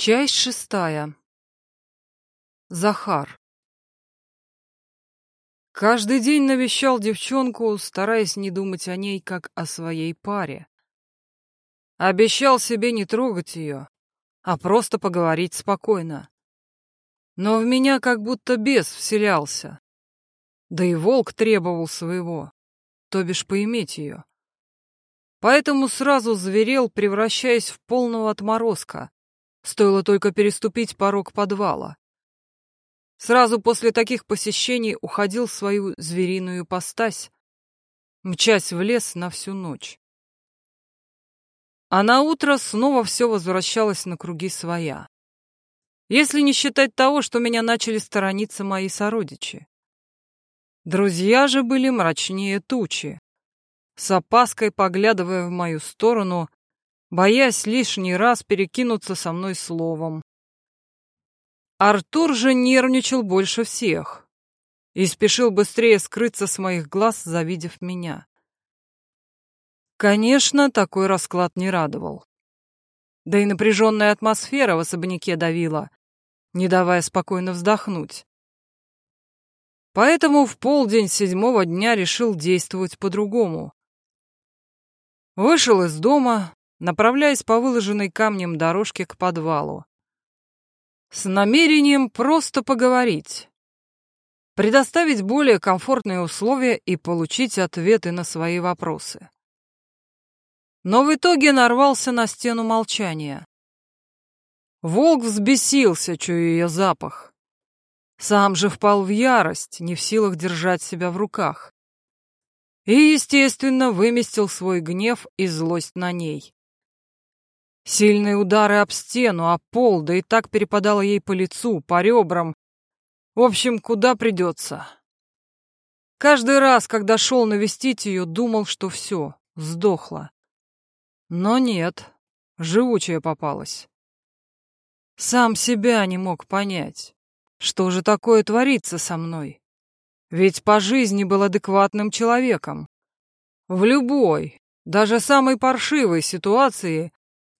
Часть шестая. Захар. Каждый день навещал девчонку, стараясь не думать о ней, как о своей паре. Обещал себе не трогать ее, а просто поговорить спокойно. Но в меня как будто бес вселялся. Да и волк требовал своего, то бишь поиметь ее. Поэтому сразу зверел, превращаясь в полного отморозка Стоило только переступить порог подвала. Сразу после таких посещений уходил в свою звериную постась, мчась в лес на всю ночь. А на утро снова все возвращалось на круги своя. Если не считать того, что меня начали сторониться мои сородичи. Друзья же были мрачнее тучи, с опаской поглядывая в мою сторону боясь лишний раз перекинуться со мной словом. Артур же нервничал больше всех и спешил быстрее скрыться с моих глаз, завидев меня. Конечно, такой расклад не радовал. Да и напряженная атмосфера в особняке давила, не давая спокойно вздохнуть. Поэтому в полдень седьмого дня решил действовать по-другому. Вышел из дома, направляясь по выложенной камнем дорожке к подвалу. С намерением просто поговорить. Предоставить более комфортные условия и получить ответы на свои вопросы. Но в итоге нарвался на стену молчания. Волк взбесился, чуя ее запах. Сам же впал в ярость, не в силах держать себя в руках. И, естественно, выместил свой гнев и злость на ней. Сильные удары об стену, о пол, да и так перепадало ей по лицу, по ребрам. В общем, куда придется. Каждый раз, когда шел навестить ее, думал, что все, сдохла. Но нет, живучая попалась. Сам себя не мог понять, что же такое творится со мной. Ведь по жизни был адекватным человеком. В любой, даже самой паршивой ситуации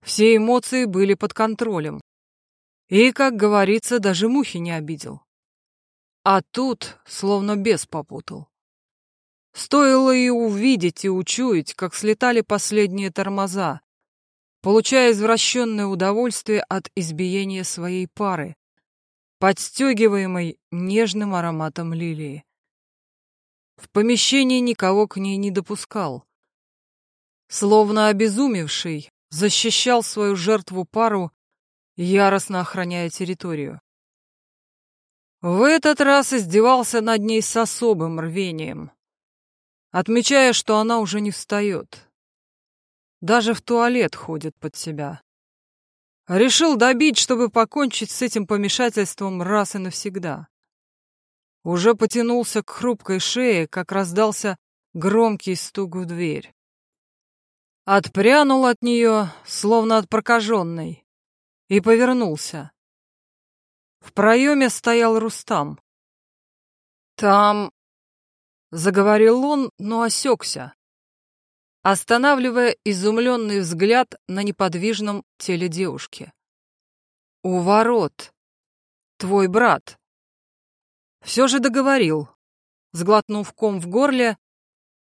все эмоции были под контролем. И, как говорится, даже мухи не обидел. А тут словно бес попутал. Стоило и увидеть, и учуять, как слетали последние тормоза, получая извращенное удовольствие от избиения своей пары, подстегиваемой нежным ароматом лилии. В помещении никого к ней не допускал. Словно обезумевший, защищал свою жертву пару, яростно охраняя территорию. В этот раз издевался над ней с особым рвением, отмечая, что она уже не встает. Даже в туалет ходит под себя. Решил добить, чтобы покончить с этим помешательством раз и навсегда. Уже потянулся к хрупкой шее, как раздался громкий стук в дверь. Отпрянул от нее, словно от прокаженной, и повернулся. В проеме стоял Рустам. «Там...» — заговорил он, но осекся, останавливая изумленный взгляд на неподвижном теле девушки. «У ворот. Твой брат». Все же договорил, сглотнув ком в горле,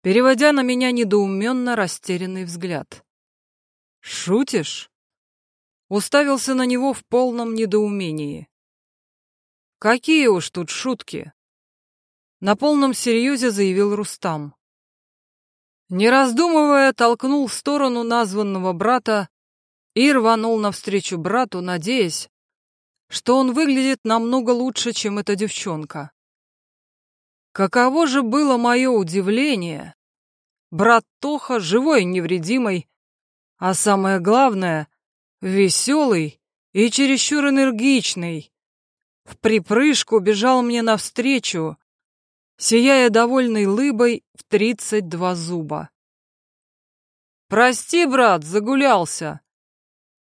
переводя на меня недоуменно растерянный взгляд. «Шутишь?» Уставился на него в полном недоумении. «Какие уж тут шутки!» На полном серьезе заявил Рустам. Не раздумывая, толкнул в сторону названного брата и рванул навстречу брату, надеясь, что он выглядит намного лучше, чем эта девчонка. Каково же было мое удивление! Брат Тоха живой и невредимый, а самое главное — веселый и чересчур энергичный. В припрыжку бежал мне навстречу, сияя довольной лыбой в тридцать два зуба. «Прости, брат, загулялся!»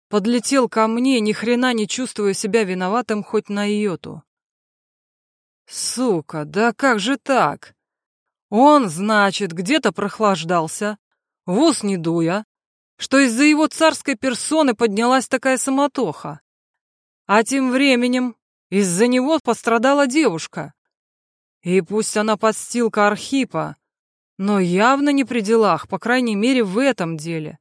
Подлетел ко мне, ни хрена не чувствуя себя виноватым хоть на йоту. Сука, да как же так? Он, значит, где-то прохлаждался, в ус не дуя, что из-за его царской персоны поднялась такая самотоха. А тем временем из-за него пострадала девушка. И пусть она подстилка Архипа, но явно не при делах, по крайней мере, в этом деле.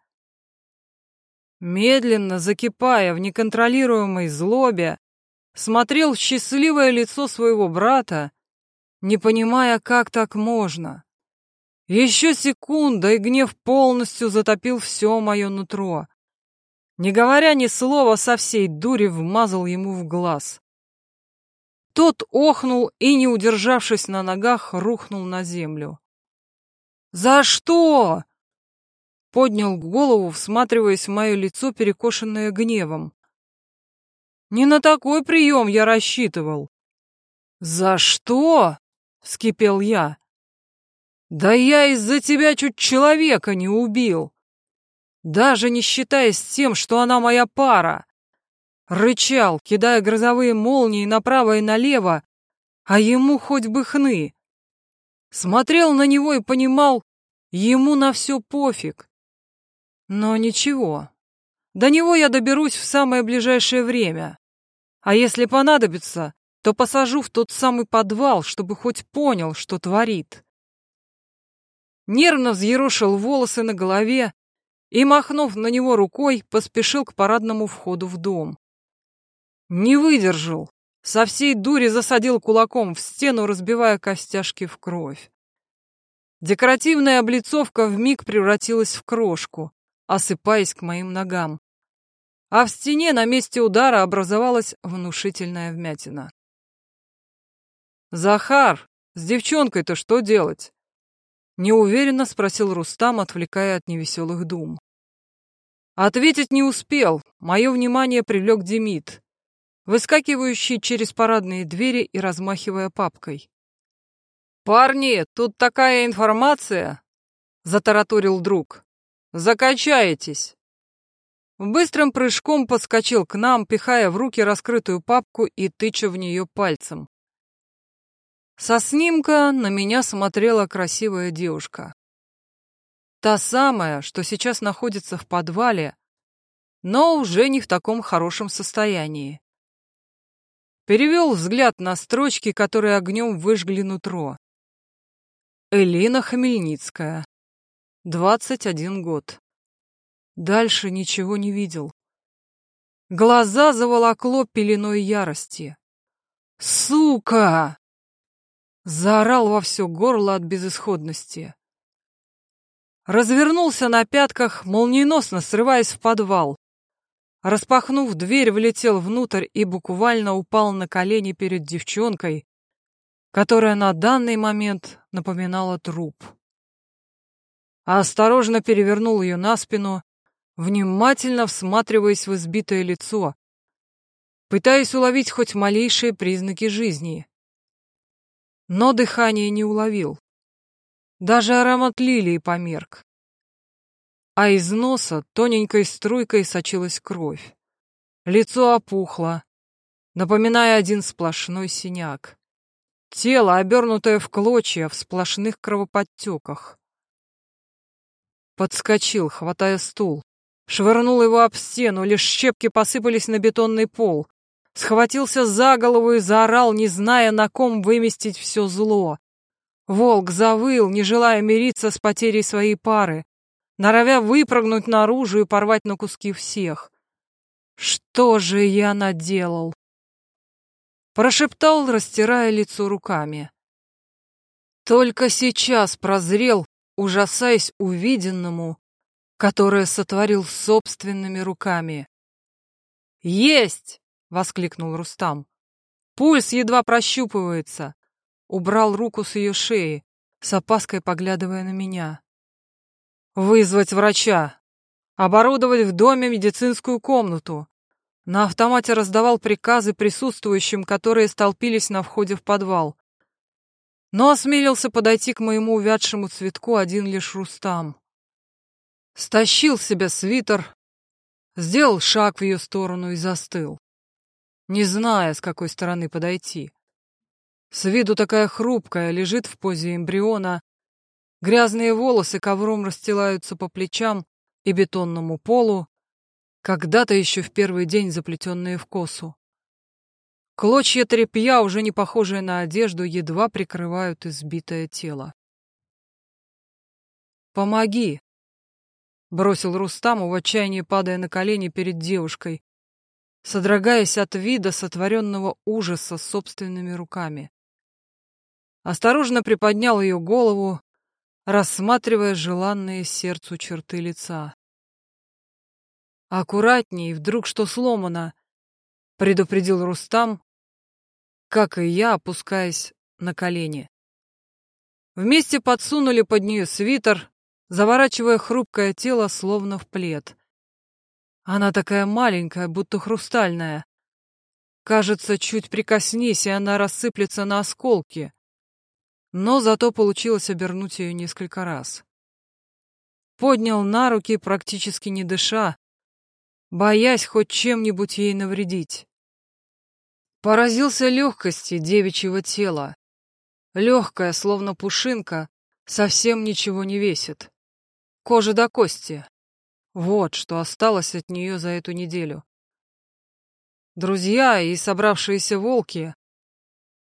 Медленно закипая в неконтролируемой злобе, смотрел в счастливое лицо своего брата, не понимая, как так можно. Еще секунда, и гнев полностью затопил все мое нутро. Не говоря ни слова, со всей дури вмазал ему в глаз. Тот охнул и, не удержавшись на ногах, рухнул на землю. «За что?» Поднял голову, всматриваясь в мое лицо, перекошенное гневом. «Не на такой прием я рассчитывал». «За что?» — вскипел я. «Да я из-за тебя чуть человека не убил. Даже не считаясь тем, что она моя пара. Рычал, кидая грозовые молнии направо и налево, а ему хоть бы хны. Смотрел на него и понимал, ему на все пофиг. Но ничего, до него я доберусь в самое ближайшее время. А если понадобится, то посажу в тот самый подвал, чтобы хоть понял, что творит. Нервно взъерошил волосы на голове и, махнув на него рукой, поспешил к парадному входу в дом. Не выдержал, со всей дури засадил кулаком в стену, разбивая костяшки в кровь. Декоративная облицовка вмиг превратилась в крошку, осыпаясь к моим ногам. А в стене на месте удара образовалась внушительная вмятина. «Захар, с девчонкой-то что делать?» Неуверенно спросил Рустам, отвлекая от невеселых дум. Ответить не успел. Мое внимание привлек Демид, выскакивающий через парадные двери и размахивая папкой. «Парни, тут такая информация!» — затараторил друг. «Закачаетесь!» Быстрым прыжком подскочил к нам, пихая в руки раскрытую папку и тыча в нее пальцем. Со снимка на меня смотрела красивая девушка. Та самая, что сейчас находится в подвале, но уже не в таком хорошем состоянии. Перевел взгляд на строчки, которые огнем выжгли нутро. Элина Хмельницкая. 21 год. Дальше ничего не видел. Глаза заволокло пеленой ярости. «Сука!» Заорал во все горло от безысходности. Развернулся на пятках, молниеносно срываясь в подвал. Распахнув дверь, влетел внутрь и буквально упал на колени перед девчонкой, которая на данный момент напоминала труп. А осторожно перевернул ее на спину, внимательно всматриваясь в избитое лицо, пытаясь уловить хоть малейшие признаки жизни но дыхание не уловил. Даже аромат лилии померк. А из носа тоненькой струйкой сочилась кровь. Лицо опухло, напоминая один сплошной синяк. Тело, обернутое в клочья, в сплошных кровоподтеках. Подскочил, хватая стул. Швырнул его об стену, лишь щепки посыпались на бетонный пол схватился за голову и заорал, не зная, на ком выместить все зло. Волк завыл, не желая мириться с потерей своей пары, норовя выпрыгнуть наружу и порвать на куски всех. «Что же я наделал?» Прошептал, растирая лицо руками. Только сейчас прозрел, ужасаясь увиденному, которое сотворил собственными руками. «Есть!» — воскликнул Рустам. «Пульс едва прощупывается!» Убрал руку с ее шеи, с опаской поглядывая на меня. «Вызвать врача! Оборудовать в доме медицинскую комнату!» На автомате раздавал приказы присутствующим, которые столпились на входе в подвал. Но осмелился подойти к моему увядшему цветку один лишь Рустам. Стащил с себя свитер, сделал шаг в ее сторону и застыл не зная, с какой стороны подойти. С виду такая хрупкая, лежит в позе эмбриона, грязные волосы ковром расстилаются по плечам и бетонному полу, когда-то еще в первый день заплетенные в косу. Клочья тряпья, уже не похожие на одежду, едва прикрывают избитое тело. «Помоги!» — бросил Рустаму в отчаянии, падая на колени перед девушкой, содрогаясь от вида сотворенного ужаса собственными руками. Осторожно приподнял ее голову, рассматривая желанные сердцу черты лица. «Аккуратней, вдруг что сломано!» — предупредил Рустам, как и я, опускаясь на колени. Вместе подсунули под нее свитер, заворачивая хрупкое тело словно в плед. Она такая маленькая, будто хрустальная. Кажется, чуть прикоснись, и она рассыплется на осколки. Но зато получилось обернуть ее несколько раз. Поднял на руки, практически не дыша, боясь хоть чем-нибудь ей навредить. Поразился легкости девичьего тела. Легкая, словно пушинка, совсем ничего не весит. Кожа до кости, вот что осталось от нее за эту неделю. Друзья и собравшиеся волки,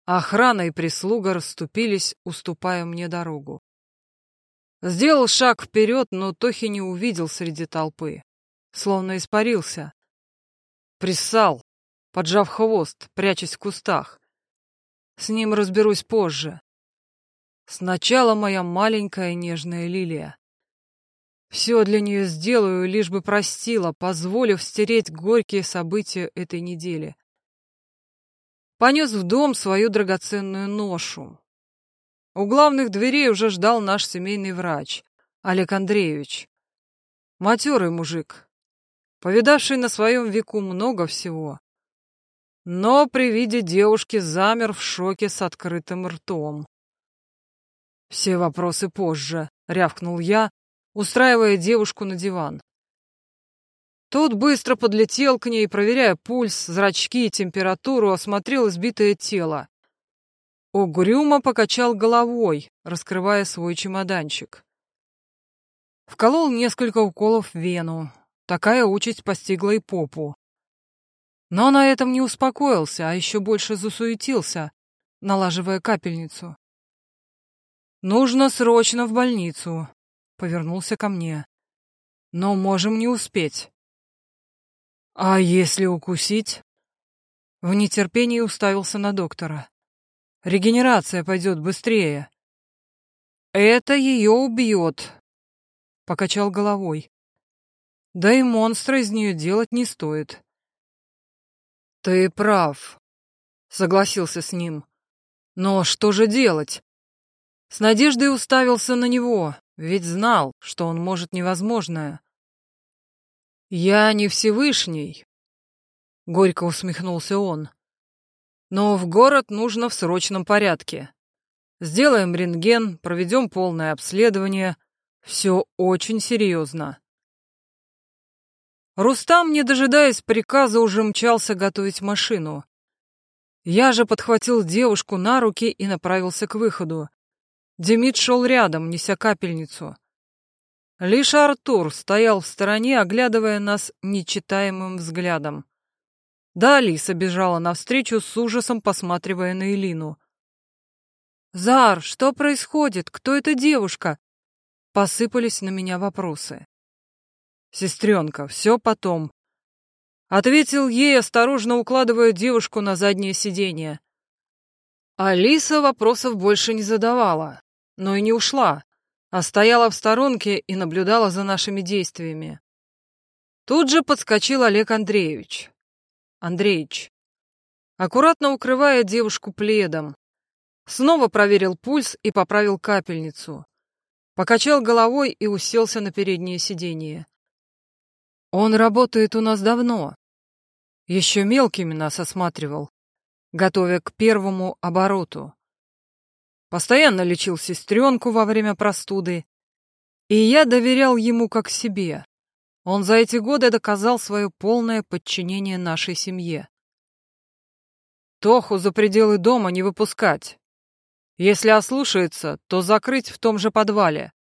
охрана и прислуга расступились, уступая мне дорогу. Сделал шаг вперед, но Тохи не увидел среди толпы, словно испарился. Приссал, поджав хвост, прячась в кустах. С ним разберусь позже. Сначала моя маленькая нежная лилия. Все для нее сделаю, лишь бы простила, позволив стереть горькие события этой недели. Понес в дом свою драгоценную ношу. У главных дверей уже ждал наш семейный врач, Олег Андреевич. Матерый мужик, повидавший на своем веку много всего. Но при виде девушки замер в шоке с открытым ртом. «Все вопросы позже», — рявкнул я, устраивая девушку на диван. Тот быстро подлетел к ней, проверяя пульс, зрачки и температуру, осмотрел избитое тело. Угрюмо покачал головой, раскрывая свой чемоданчик. Вколол несколько уколов в вену. Такая участь постигла и попу. Но на этом не успокоился, а еще больше засуетился, налаживая капельницу. «Нужно срочно в больницу повернулся ко мне. «Но можем не успеть». «А если укусить?» В нетерпении уставился на доктора. «Регенерация пойдет быстрее». «Это ее убьет», — покачал головой. «Да и монстра из нее делать не стоит». «Ты прав», — согласился с ним. «Но что же делать?» С надеждой уставился на него, ведь знал, что он может невозможное. «Я не Всевышний», — горько усмехнулся он. «Но в город нужно в срочном порядке. Сделаем рентген, проведем полное обследование. Все очень серьезно». Рустам, не дожидаясь приказа, уже мчался готовить машину. Я же подхватил девушку на руки и направился к выходу. Демид шел рядом, неся капельницу. Лишь Артур стоял в стороне, оглядывая нас нечитаемым взглядом. Да Алиса бежала навстречу с ужасом, посматривая на Элину. «Зар, что происходит? Кто эта девушка?» Посыпались на меня вопросы. «Сестренка, все потом», — ответил ей, осторожно укладывая девушку на заднее сиденье. Алиса вопросов больше не задавала но и не ушла, а стояла в сторонке и наблюдала за нашими действиями. Тут же подскочил Олег Андреевич. Андреевич. Аккуратно укрывая девушку пледом. Снова проверил пульс и поправил капельницу. Покачал головой и уселся на переднее сиденье. Он работает у нас давно. Еще мелкими нас осматривал, готовя к первому обороту. Постоянно лечил сестренку во время простуды. И я доверял ему как себе. Он за эти годы доказал свое полное подчинение нашей семье. Тоху за пределы дома не выпускать. Если ослушается, то закрыть в том же подвале.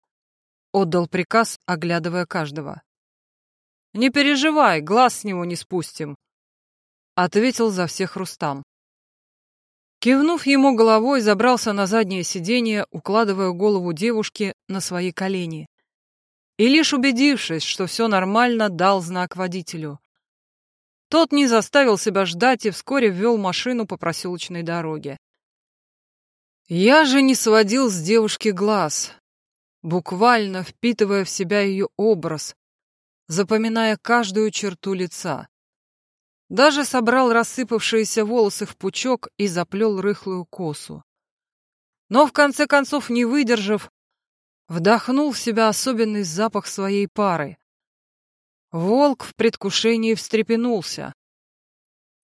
Отдал приказ, оглядывая каждого. «Не переживай, глаз с него не спустим», — ответил за всех Рустам. Кивнув ему головой, забрался на заднее сиденье, укладывая голову девушки на свои колени. И лишь убедившись, что все нормально, дал знак водителю. Тот не заставил себя ждать и вскоре ввел машину по проселочной дороге. Я же не сводил с девушки глаз, буквально впитывая в себя ее образ, запоминая каждую черту лица. Даже собрал рассыпавшиеся волосы в пучок и заплел рыхлую косу. Но в конце концов, не выдержав, вдохнул в себя особенный запах своей пары. Волк в предвкушении встрепенулся.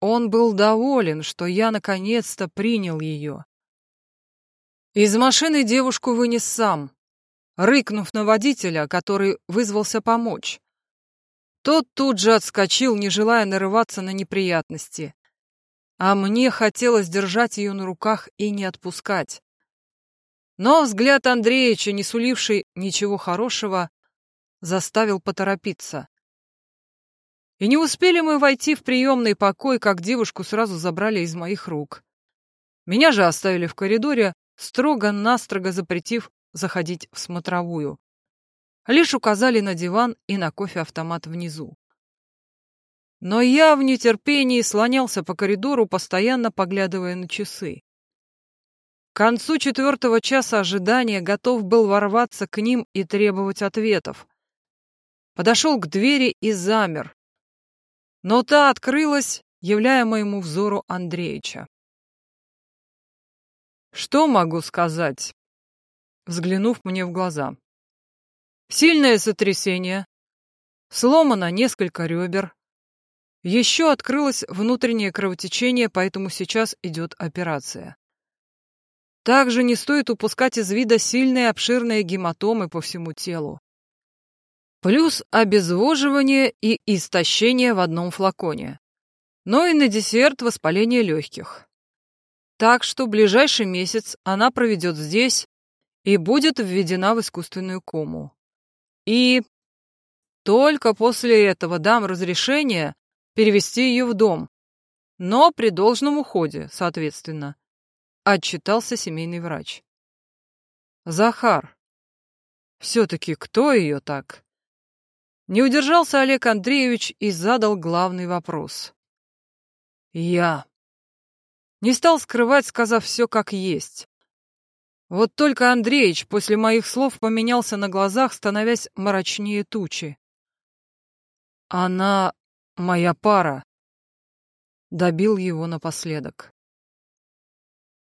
Он был доволен, что я наконец-то принял ее. Из машины девушку вынес сам, рыкнув на водителя, который вызвался помочь. Тот тут же отскочил, не желая нарываться на неприятности. А мне хотелось держать ее на руках и не отпускать. Но взгляд Андреевича, не суливший ничего хорошего, заставил поторопиться. И не успели мы войти в приемный покой, как девушку сразу забрали из моих рук. Меня же оставили в коридоре, строго-настрого запретив заходить в смотровую. Лишь указали на диван и на кофе-автомат внизу. Но я в нетерпении слонялся по коридору, постоянно поглядывая на часы. К концу четвертого часа ожидания готов был ворваться к ним и требовать ответов. Подошел к двери и замер. Но та открылась, являя моему взору Андреича. Что могу сказать? Взглянув мне в глаза. Сильное сотрясение. Сломано несколько ребер. Еще открылось внутреннее кровотечение, поэтому сейчас идет операция. Также не стоит упускать из вида сильные обширные гематомы по всему телу. Плюс обезвоживание и истощение в одном флаконе. Но и на десерт воспаление легких. Так что ближайший месяц она проведет здесь и будет введена в искусственную кому. И только после этого дам разрешение перевести ее в дом, но при должном уходе, соответственно, отчитался семейный врач. Захар, все-таки кто ее так? Не удержался Олег Андреевич и задал главный вопрос. Я. Не стал скрывать, сказав все как есть. Вот только Андреич после моих слов поменялся на глазах, становясь мрачнее тучи. Она моя пара. Добил его напоследок.